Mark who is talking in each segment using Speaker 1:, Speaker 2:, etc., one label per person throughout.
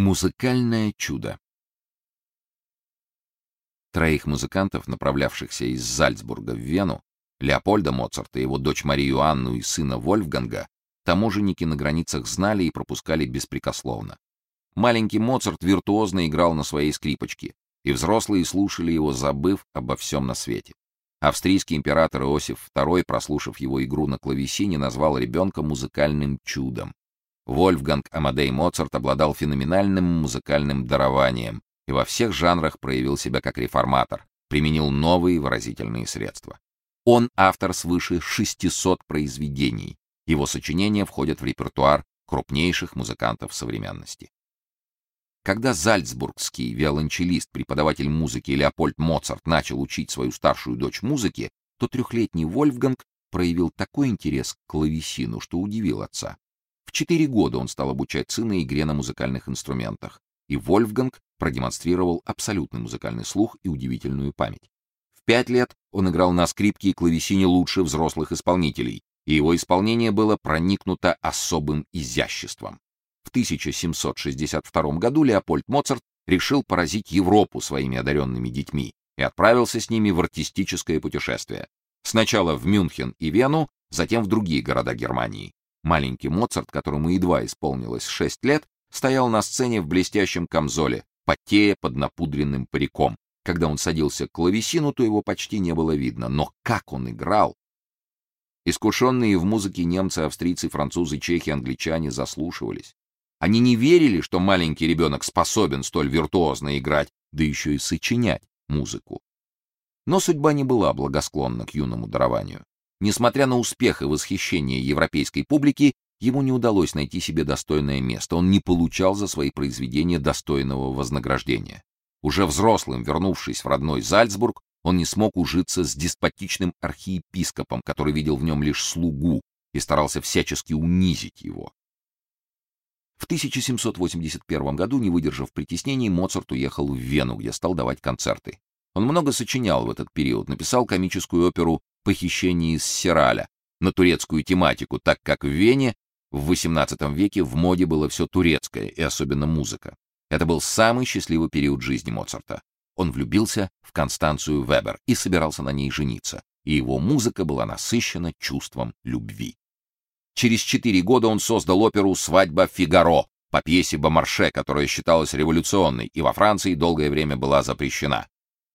Speaker 1: Музыкальное чудо. Троих музыкантов, направлявшихся из Зальцбурга в Вену, Леопольда Моцарта, его дочь Марию Анну и сына Вольфганга, таможенники на границах знали и пропускали беспрекословно. Маленький Моцарт виртуозно играл на своей скрипочке, и взрослые слушали его, забыв обо всем на свете. Австрийский император Иосиф II, прослушав его игру на клавесине, назвал ребенка музыкальным чудом. Вольфганг Амадей Моцарт обладал феноменальным музыкальным дарованием и во всех жанрах проявил себя как реформатор, применил новые выразительные средства. Он автор свыше 600 произведений. Его сочинения входят в репертуар крупнейших музыкантов современности. Когда зальцбургский виолончелист, преподаватель музыки Леопольд Моцарт начал учить свою старшую дочь музыке, то трехлетний Вольфганг проявил такой интерес к клавесину, что удивил отца. В четыре года он стал обучать сына игре на музыкальных инструментах, и Вольфганг продемонстрировал абсолютный музыкальный слух и удивительную память. В пять лет он играл на скрипке и клавесине лучше взрослых исполнителей, и его исполнение было проникнуто особым изяществом. В 1762 году Леопольд Моцарт решил поразить Европу своими одаренными детьми и отправился с ними в артистическое путешествие. Сначала в Мюнхен и Вену, затем в другие города Германии. Маленький Моцарт, которому едва исполнилось шесть лет, стоял на сцене в блестящем камзоле, потея под напудренным париком. Когда он садился к клавесину, то его почти не было видно, но как он играл! Искушенные в музыке немцы, австрийцы, французы, чехи, англичане заслушивались. Они не верили, что маленький ребенок способен столь виртуозно играть, да еще и сочинять музыку. Но судьба не была благосклонна к юному дарованию. Несмотря на успех и восхищение европейской публики, ему не удалось найти себе достойное место. Он не получал за свои произведения достойного вознаграждения. Уже взрослым, вернувшись в родной Зальцбург, он не смог ужиться с деспотичным архиепископом, который видел в нем лишь слугу и старался всячески унизить его. В 1781 году, не выдержав притеснений, Моцарт уехал в Вену, где стал давать концерты. Он много сочинял в этот период, написал комическую оперу похищение из Сираля на турецкую тематику, так как в Вене в XVIII веке в моде было все турецкое, и особенно музыка. Это был самый счастливый период жизни Моцарта. Он влюбился в Констанцию Вебер и собирался на ней жениться, и его музыка была насыщена чувством любви. Через четыре года он создал оперу «Свадьба Фигаро» по пьесе Бомарше, которая считалась революционной и во Франции долгое время была запрещена.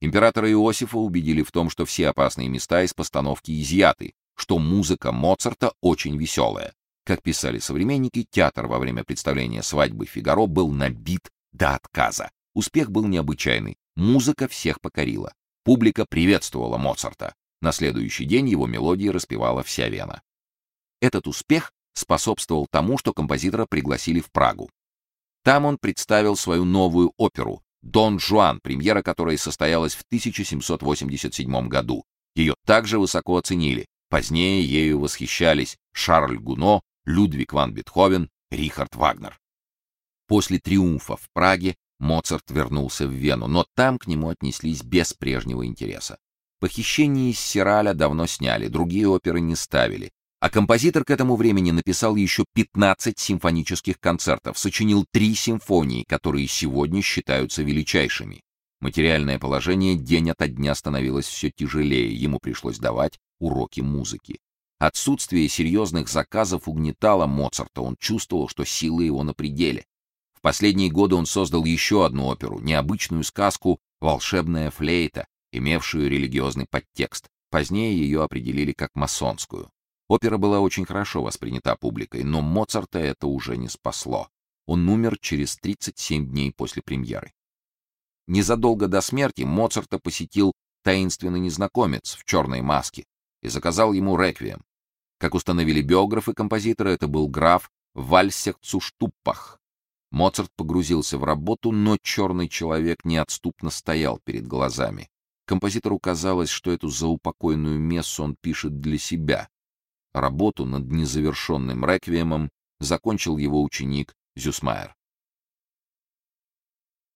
Speaker 1: Императора Иосифа убедили в том, что все опасные места из постановки изъяты, что музыка Моцарта очень веселая. Как писали современники, театр во время представления «Свадьбы Фигаро» был набит до отказа. Успех был необычайный. Музыка всех покорила. Публика приветствовала Моцарта. На следующий день его мелодии распевала вся Вена. Этот успех способствовал тому, что композитора пригласили в Прагу. Там он представил свою новую оперу Дон Жуан, премьера которой состоялась в 1787 году. Ее также высоко оценили. Позднее ею восхищались Шарль Гуно, Людвиг ван Бетховен, Рихард Вагнер. После триумфа в Праге Моцарт вернулся в Вену, но там к нему отнеслись без прежнего интереса. Похищение из Сираля давно сняли, другие оперы не ставили, а композитор к этому времени написал еще 15 симфонических концертов, сочинил три симфонии, которые сегодня считаются величайшими. Материальное положение день ото дня становилось все тяжелее, ему пришлось давать уроки музыки. Отсутствие серьезных заказов угнетало Моцарта, он чувствовал, что силы его на пределе. В последние годы он создал еще одну оперу, необычную сказку «Волшебная флейта», имевшую религиозный подтекст. Позднее ее определили как масонскую. Опера была очень хорошо воспринята публикой, но Моцарта это уже не спасло. Он умер через 37 дней после премьеры. Незадолго до смерти Моцарта посетил таинственный незнакомец в черной маске и заказал ему реквием. Как установили биографы композитора, это был граф Вальсехцуштуппах. Моцарт погрузился в работу, но черный человек неотступно стоял перед глазами. Композитору казалось, что эту заупокойную мессу он пишет для себя, Работу над незавершенным реквиемом закончил его ученик Зюсмайер.